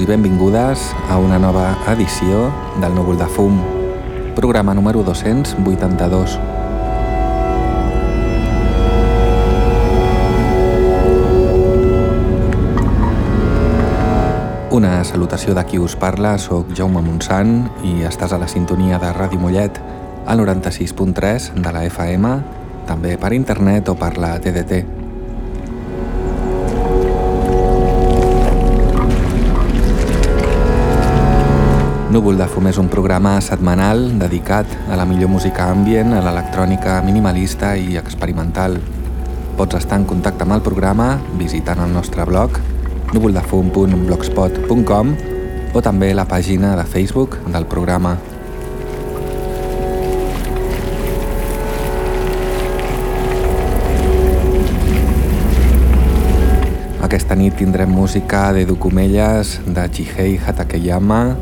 benvinguts i benvingudes a una nova edició del Núvol de Fum, programa número 282. Una salutació de qui us parla, sóc Jaume Montsant i estàs a la sintonia de Ràdio Mollet al 96.3 de la FM, també per internet o per la TDT. Núvol de Fum és un programa setmanal dedicat a la millor música ambient, a l'electrònica minimalista i experimental. Pots estar en contacte amb el programa visitant el nostre blog núvoldefum.blogspot.com o també la pàgina de Facebook del programa. Aquesta nit tindrem música de Documelles, de Chihei Hatakeyama,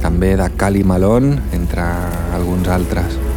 també de Cali Malone, entre alguns altres.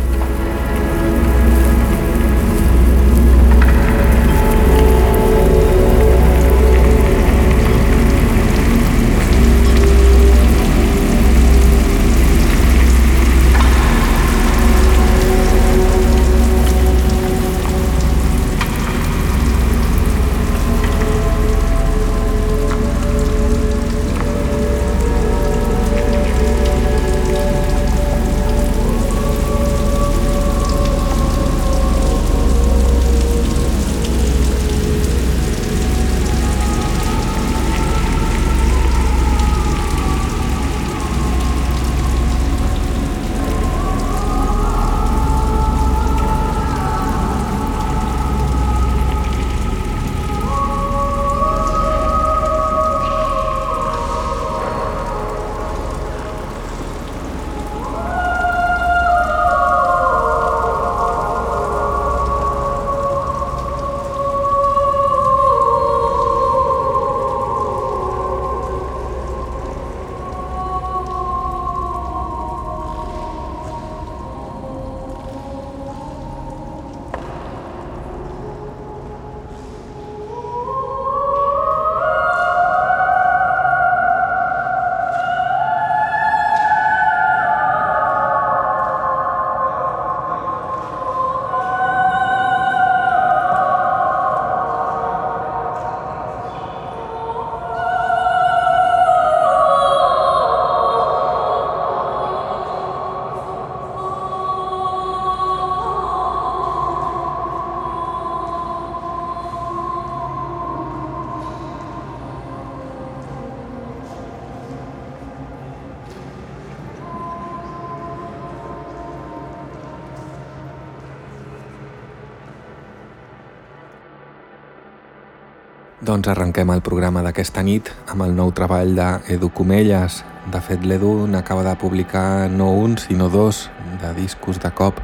Doncs arrenquem el programa d'aquesta nit amb el nou treball d'Edu Comelles. De fet, l'Edu n'acaba de publicar no un, sinó dos de discos de cop.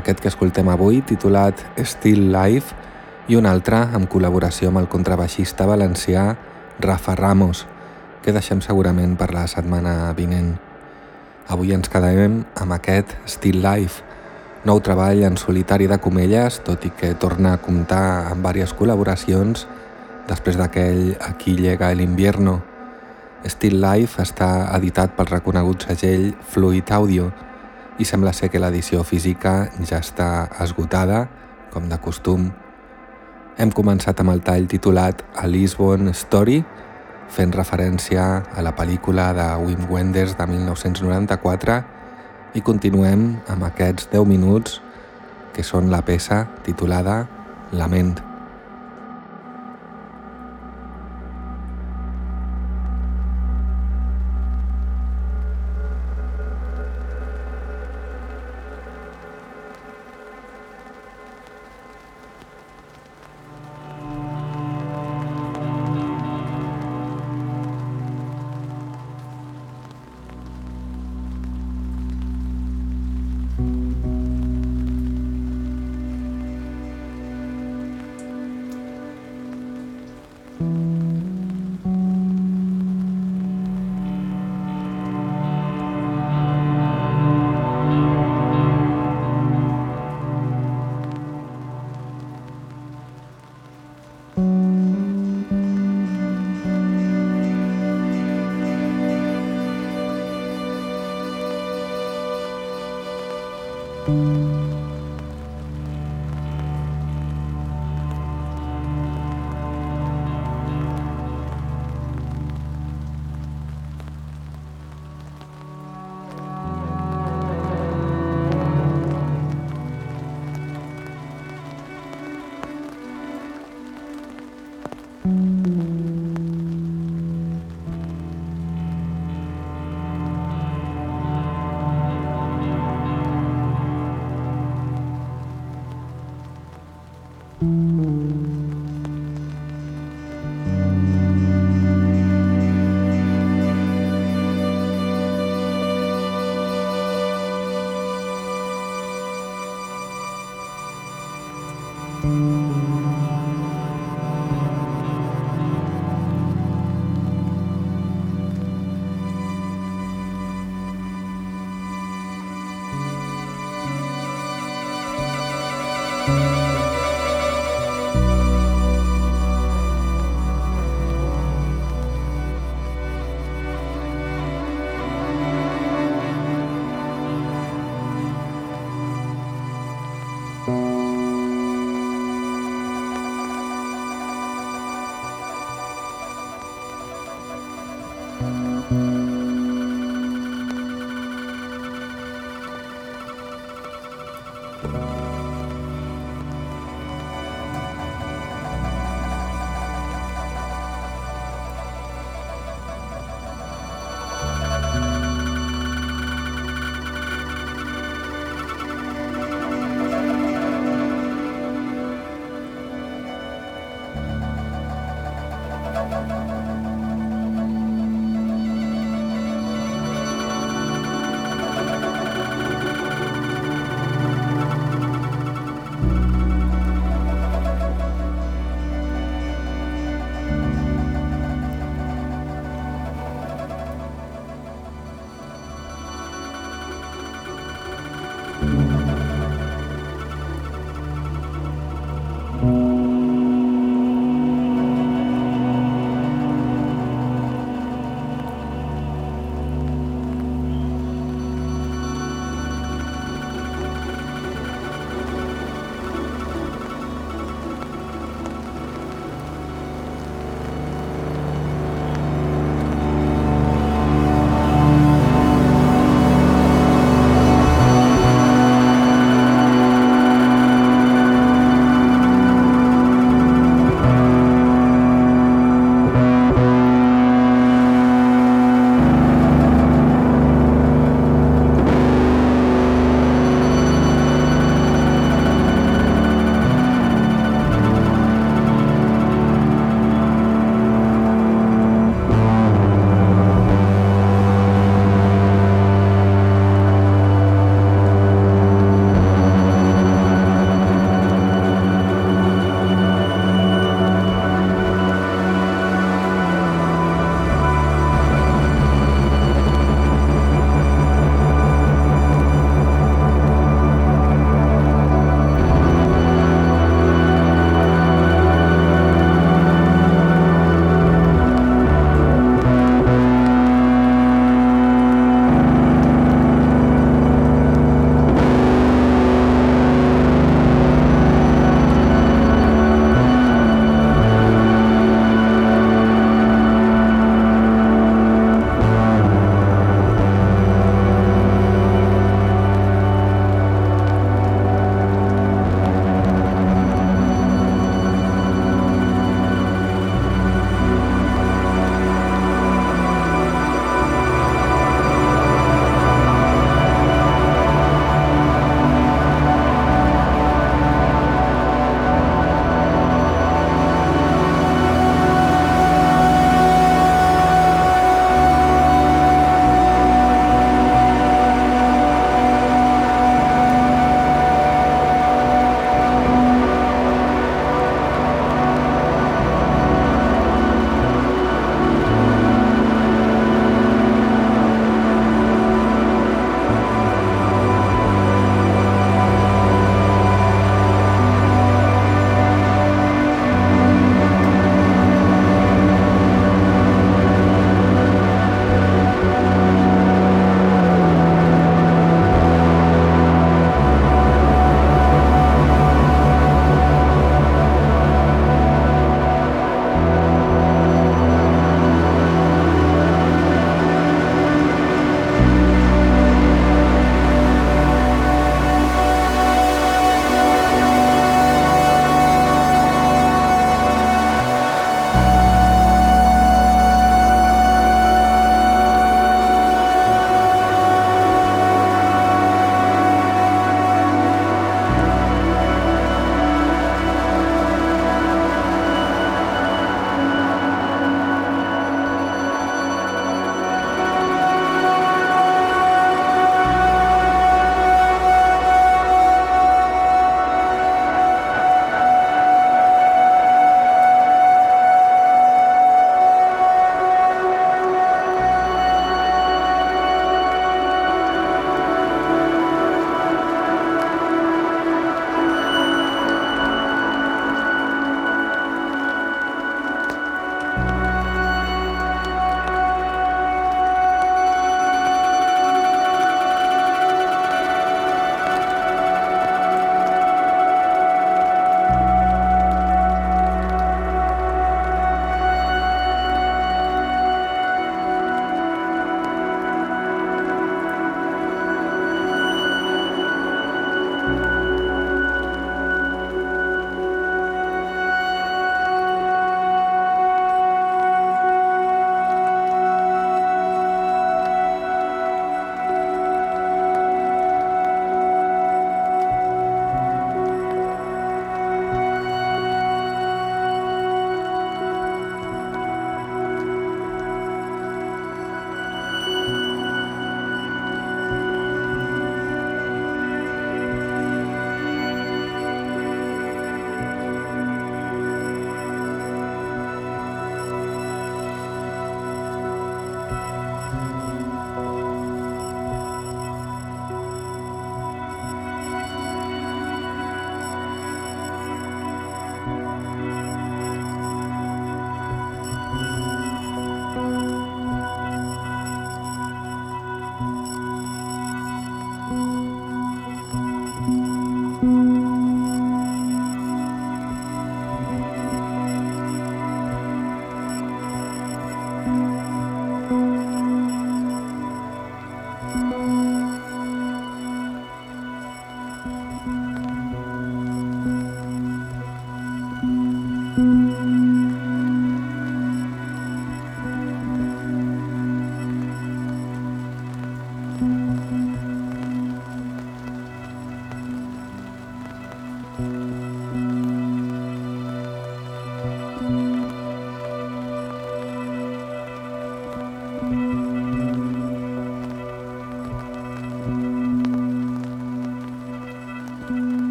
Aquest que escoltem avui, titulat Still Life, i un altre amb col·laboració amb el contrabaixista valencià Rafa Ramos, que deixem segurament per la setmana vinent. Avui ens quedem amb aquest Still Life, Nou treball en solitari de Comelles, tot i que torna a comptar amb diverses col·laboracions després d'aquell Aquí llega el invierno. Still Life està editat pel reconegut segell Fluid Audio i sembla ser que l'edició física ja està esgotada, com de costum. Hem començat amb el tall titulat A Lisbon Story, fent referència a la pel·lícula de Wim Wenders de 1994 i continuem amb aquests 10 minuts que són la peça titulada Lament.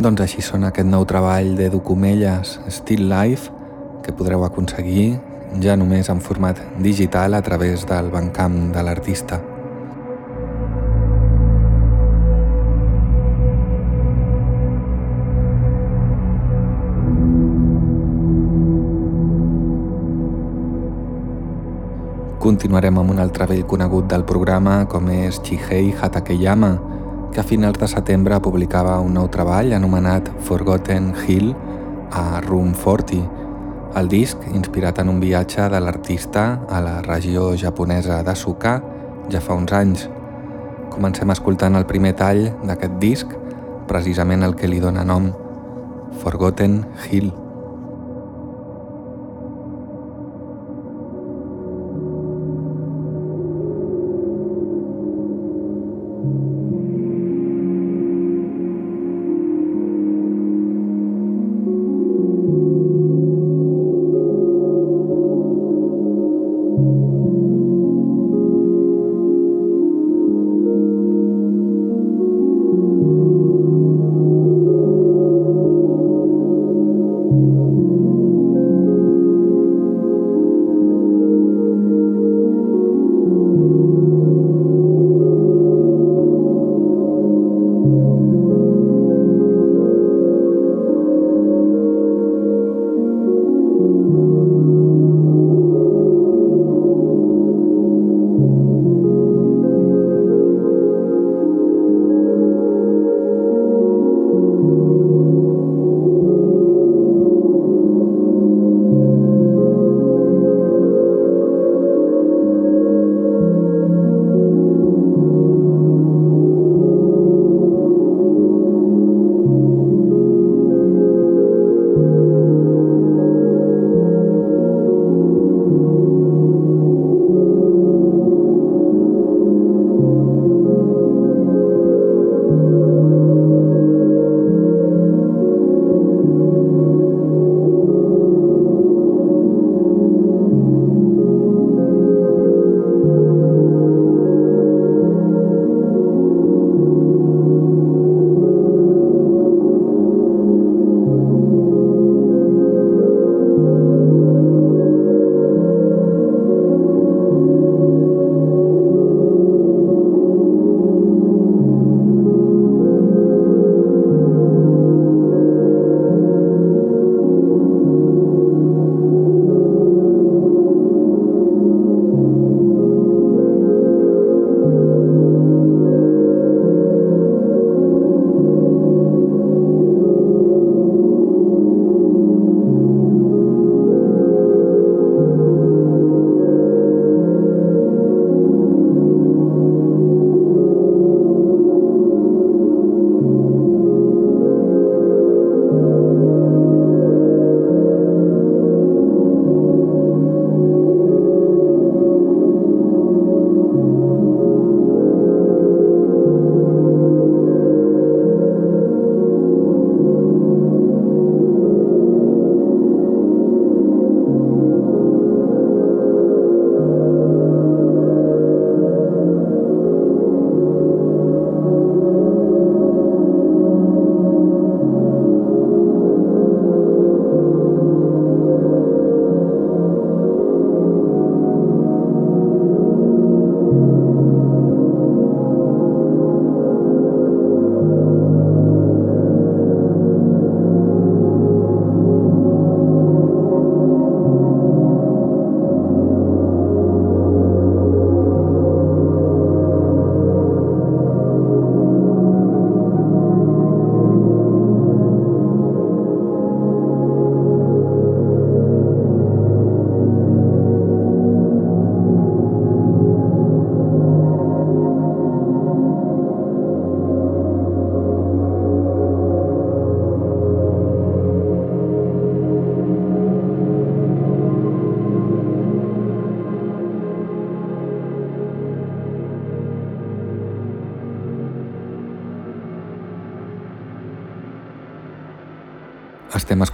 Doncs així sona aquest nou treball de Documelles Still Life que podreu aconseguir ja només en format digital a través del bancamp de l'artista. Continuarem amb un altre vell conegut del programa com és Chihei Hatakeyama, que a finals de setembre publicava un nou treball anomenat Forgotten Hill a Room 40, el disc inspirat en un viatge de l'artista a la regió japonesa de Suka ja fa uns anys. Comencem escoltant el primer tall d'aquest disc, precisament el que li dóna nom, Forgotten Hill.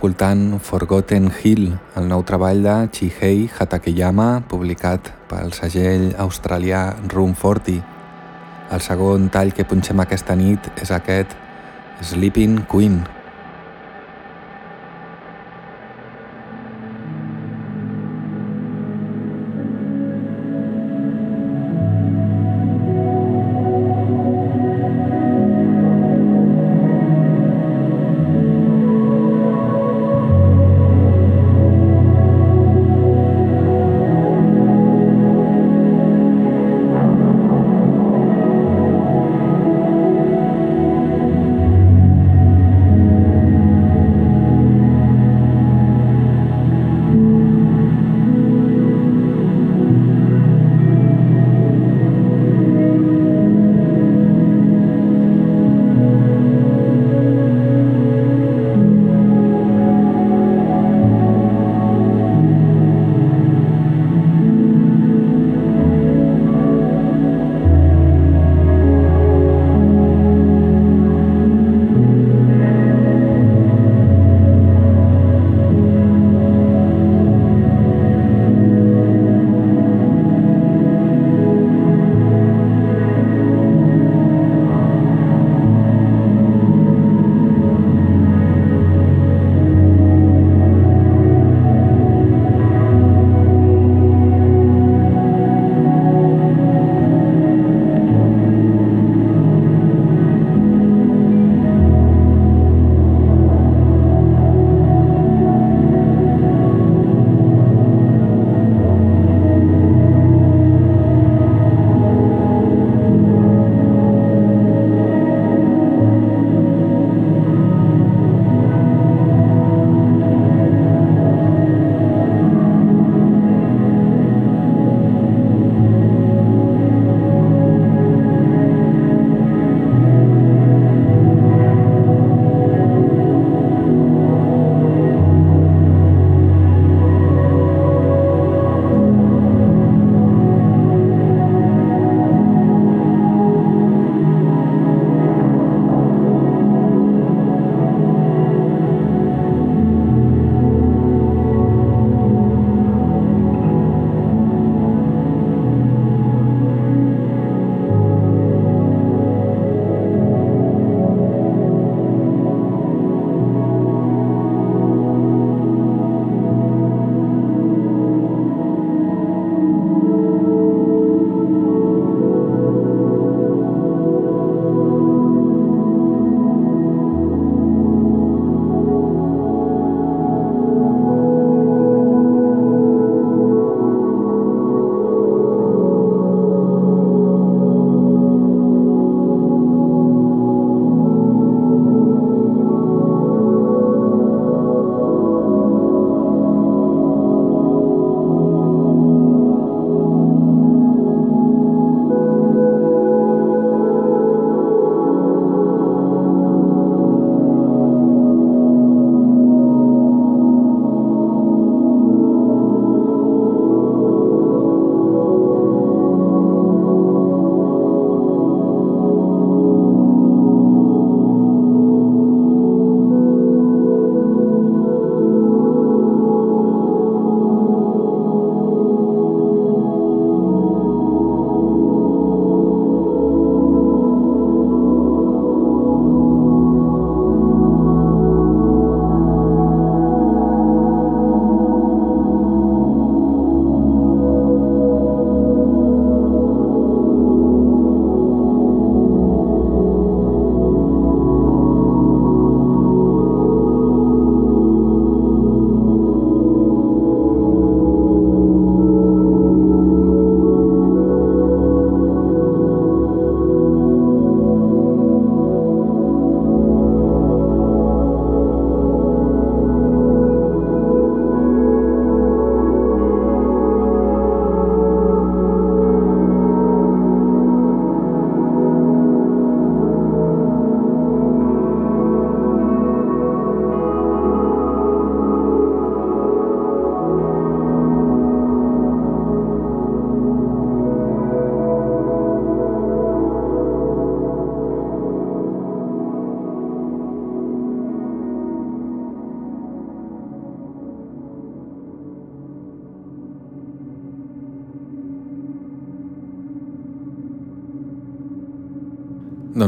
Escoltant Forgotten Hill, el nou treball de Chihei Hatakeyama, publicat pel segell australià Room 40. El segon tall que punxem aquesta nit és aquest, Sleeping Queen.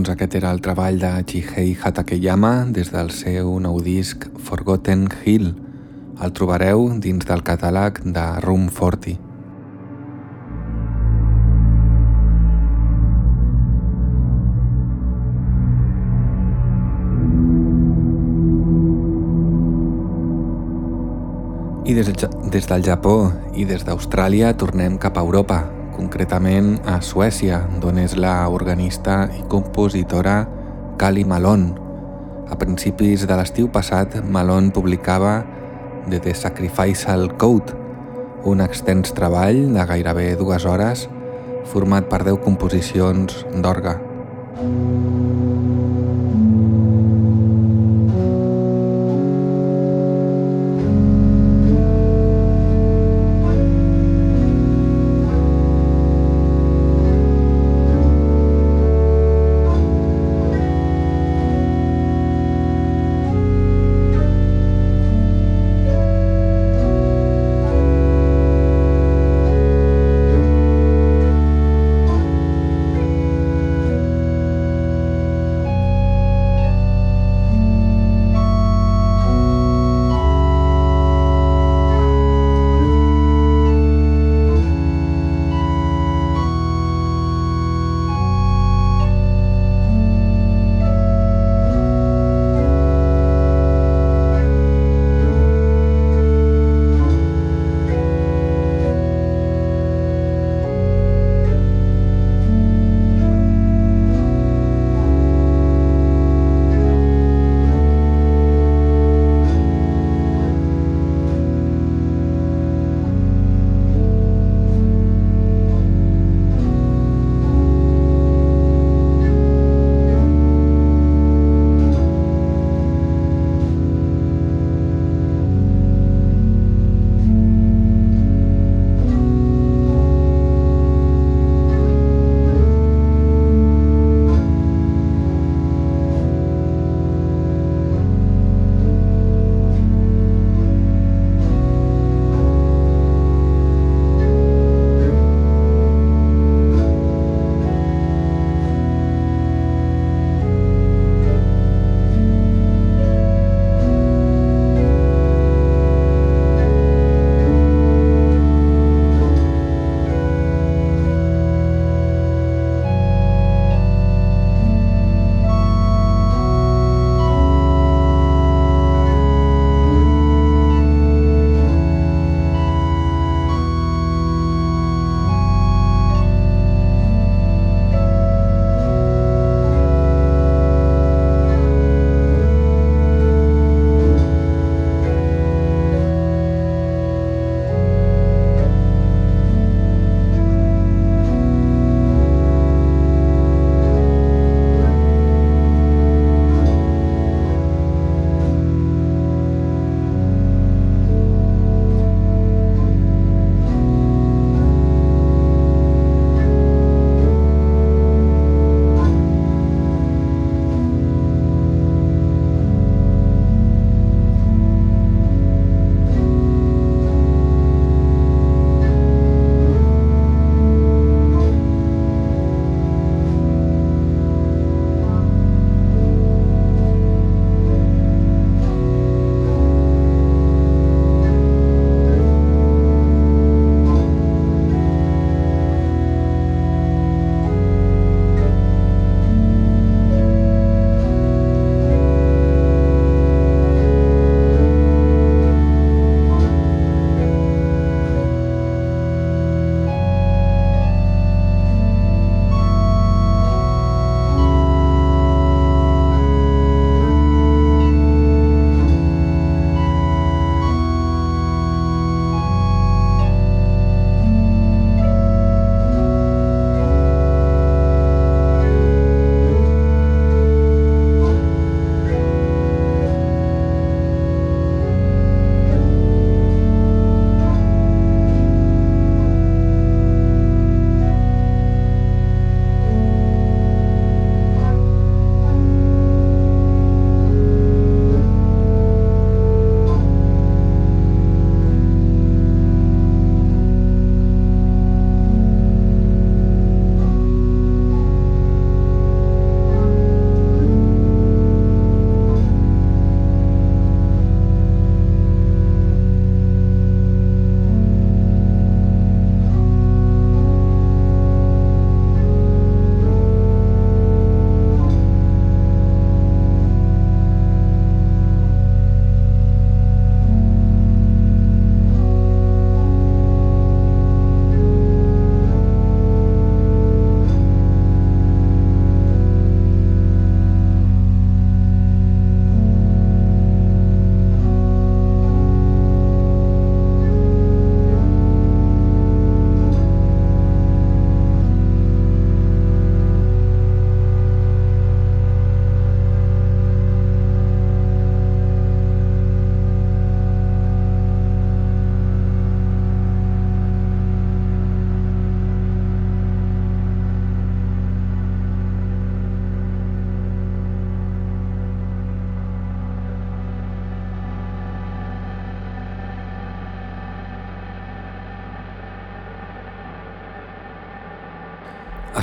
Doncs aquest era el treball de Chihei Hatakeyama des del seu nou disc Forgotten Hill. El trobareu dins del catàleg de Room 40. I des, des del Japó i des d'Austràlia tornem cap a Europa, concretament a Suècia, d'on és la organista i compositora Kali Malone. A principis de l'estiu passat, Malone publicava The, The Sacrificial Code, un extens treball de gairebé dues hores format per 10 composicions d'orga.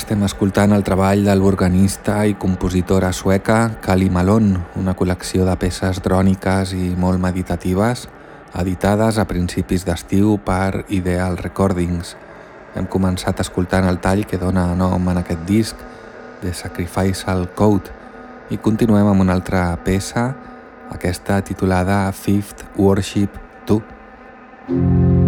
Estem escoltant el treball de l'organista i compositora sueca Kali Malone, una col·lecció de peces dròniques i molt meditatives, editades a principis d'estiu per Ideal Recordings. Hem començat escoltant el tall que dona nom en aquest disc, The Sacrificial Code, i continuem amb una altra peça, aquesta titulada Fifth Worship 2.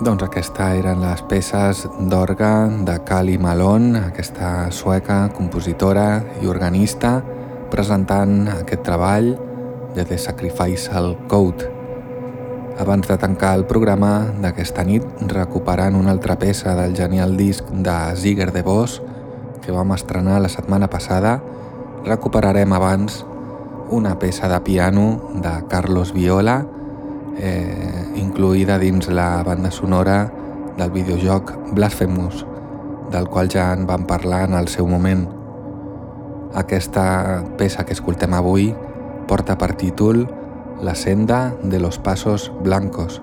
Doncs aquesta eren les peces d'orga de Kali Malone, aquesta sueca, compositora i organista, presentant aquest treball de The Sacrificial Code. Abans de tancar el programa d'aquesta nit, recuperant una altra peça del genial disc de Ziger de Vos, que vam estrenar la setmana passada, recuperarem abans una peça de piano de Carlos Viola, eh, incluïda dins la banda sonora del videojoc Blasphemous, del qual ja en vam parlar en el seu moment. Aquesta peça que escoltem avui porta per títol La senda de los pasos blancos.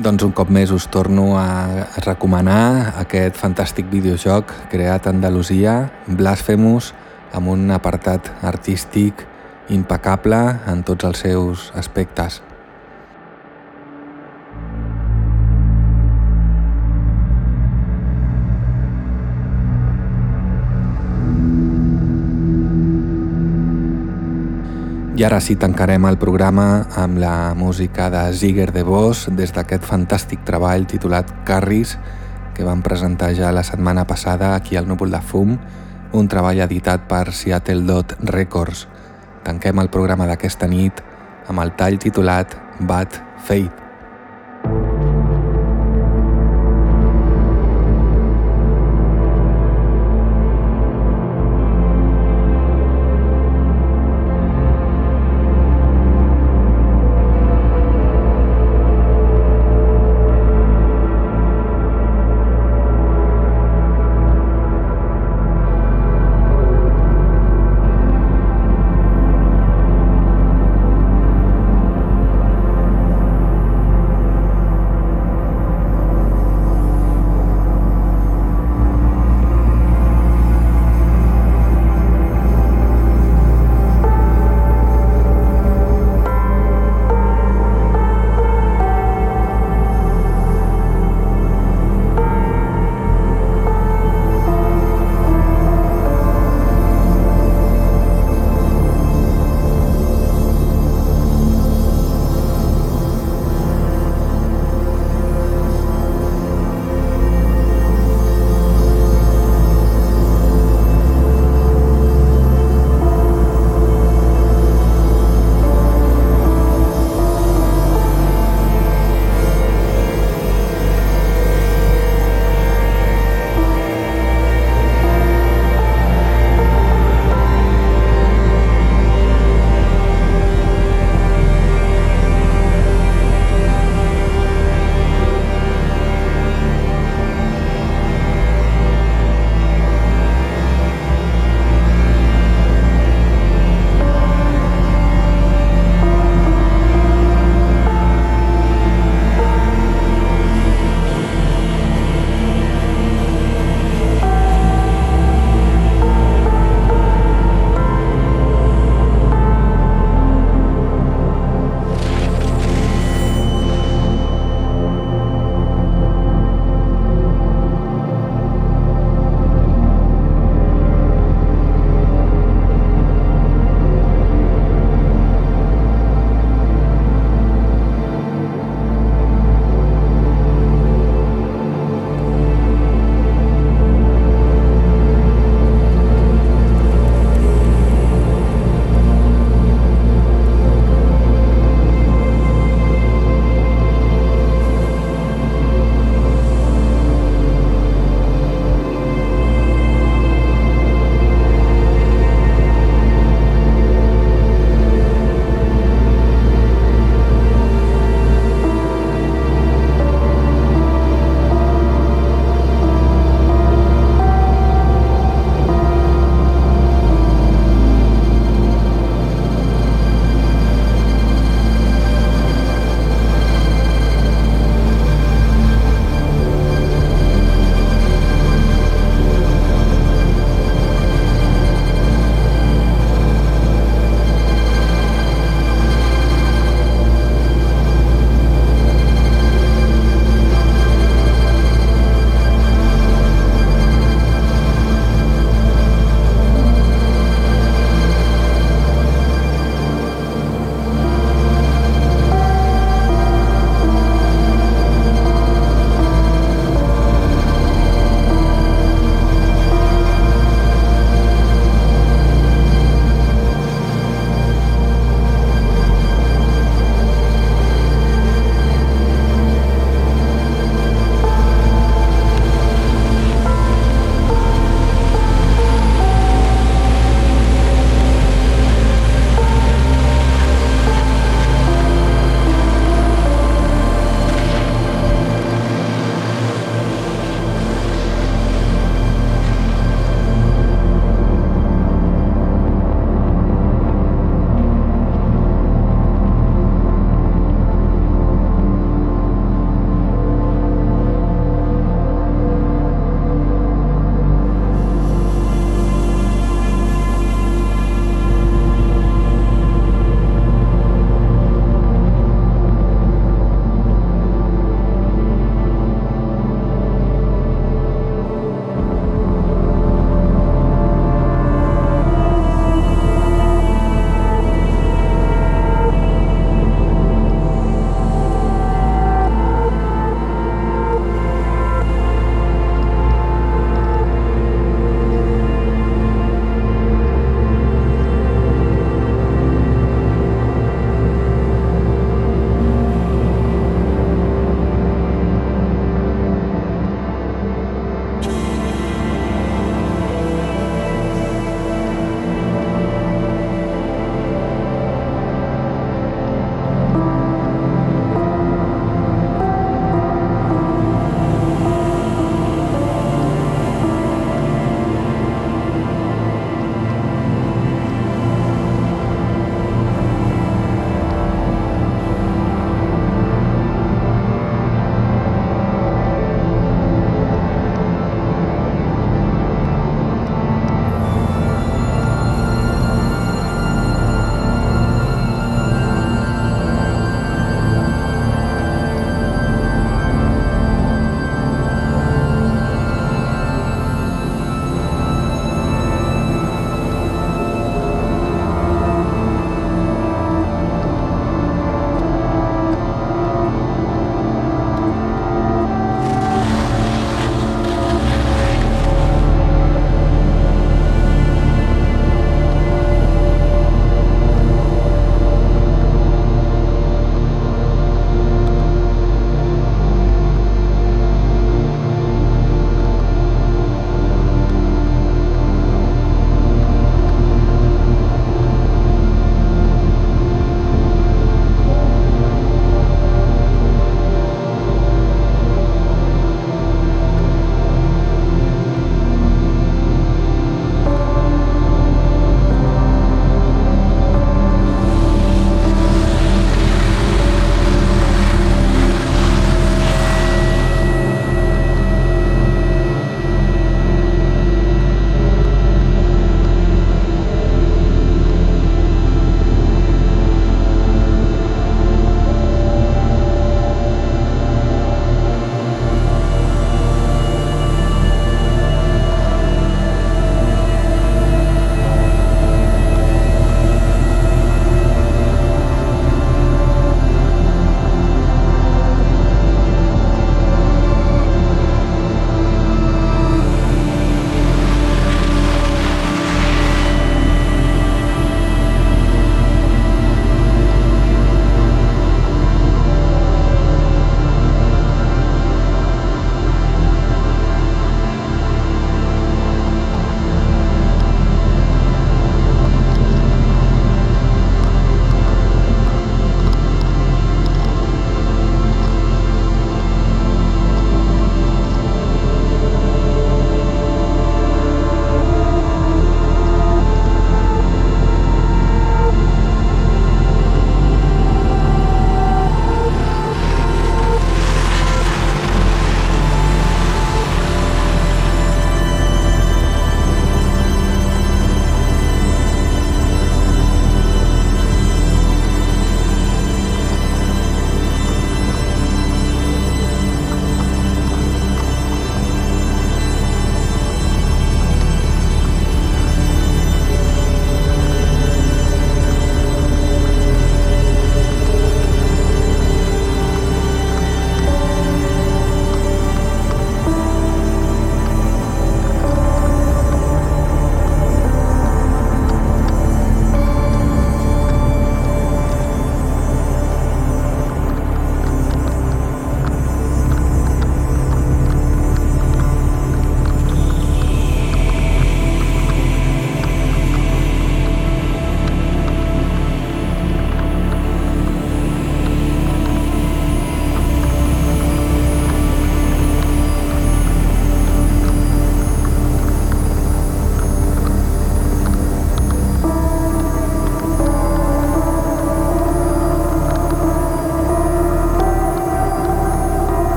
Doncs un cop més us torno a recomanar aquest fantàstic videojoc creat a Andalusia, Blasphemous, amb un apartat artístic impecable en tots els seus aspectes. I ara sí tancarem el programa amb la música de Ziger de Vos des d'aquest fantàstic treball titulat Carris que van presentar ja la setmana passada aquí al Núvol de Fum, un treball editat per Seattle Dot Records. Tanquem el programa d'aquesta nit amb el tall titulat Bad Fate.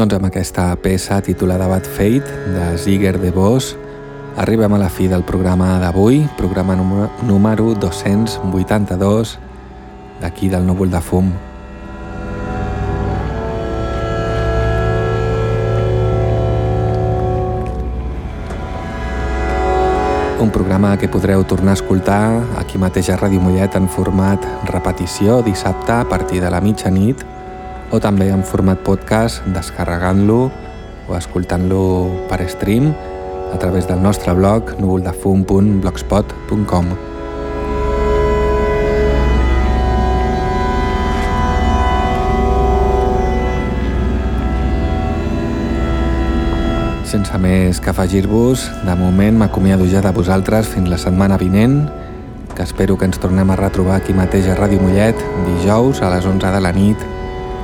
Doncs amb aquesta peça titulada Bad Fate de Ziger de Vos arribem a la fi del programa d'avui, programa número 282 d'aquí del núvol de fum. Un programa que podreu tornar a escoltar aquí mateix a Ràdio Mollet en format repetició dissabte a partir de la mitjanit o també en format podcast descarregant-lo o escoltant-lo per stream a través del nostre blog núvoldefum.blogspot.com Sense més que afegir-vos, de moment m'acomiado ja de vosaltres fins la setmana vinent, que espero que ens tornem a retrobar aquí mateix a Ràdio Mollet dijous a les 11 de la nit